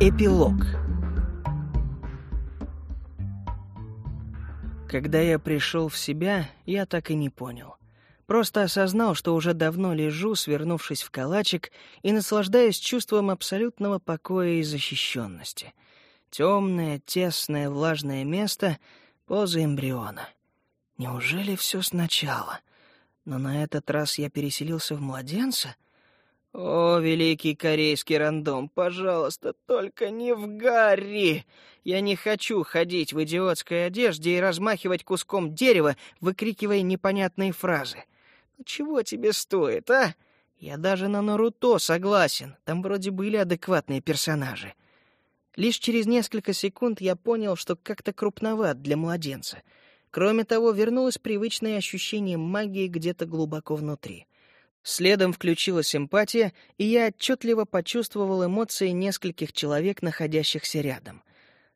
Эпилог Когда я пришел в себя, я так и не понял. Просто осознал, что уже давно лежу, свернувшись в калачик, и наслаждаюсь чувством абсолютного покоя и защищенности. Темное, тесное, влажное место — поза эмбриона. Неужели все сначала? Но на этот раз я переселился в младенца? О, великий корейский рандом, пожалуйста, только не в Гарри! Я не хочу ходить в идиотской одежде и размахивать куском дерева, выкрикивая непонятные фразы. Ну чего тебе стоит, а? Я даже на Наруто согласен, там вроде были адекватные персонажи. Лишь через несколько секунд я понял, что как-то крупноват для младенца — Кроме того, вернулось привычное ощущение магии где-то глубоко внутри. Следом включилась эмпатия, и я отчетливо почувствовал эмоции нескольких человек, находящихся рядом.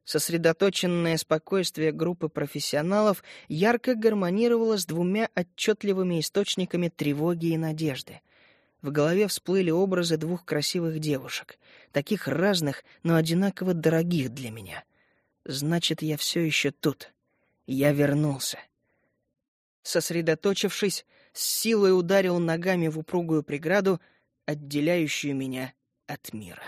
Сосредоточенное спокойствие группы профессионалов ярко гармонировало с двумя отчетливыми источниками тревоги и надежды. В голове всплыли образы двух красивых девушек, таких разных, но одинаково дорогих для меня. Значит, я все еще тут. Я вернулся. Сосредоточившись, с силой ударил ногами в упругую преграду, отделяющую меня от мира.